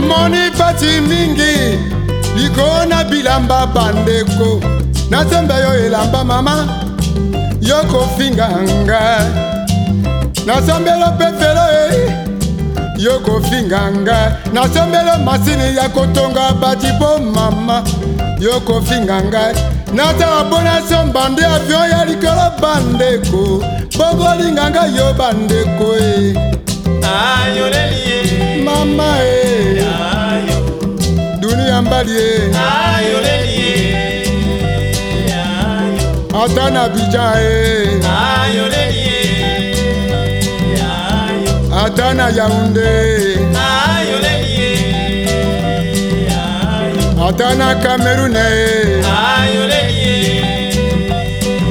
namoni pati mingi likolo na bilamba bandeko nasembe yo elamba mama yo kofinga nga nasambelo pefelo e eh, yo kofinga nga nasambelo masini ya kotonga batipo mama yo kofinga nga natala mpona somba nde avion ya likolo bandeko bongo olinga nga yo bandeko e eh. ayoleli eh. mama oledie ayo oledie ata na abidjan ye ayo oledie ayo ata na yaounde ayo oledie ayo ata kamerun cameroun ye ayo.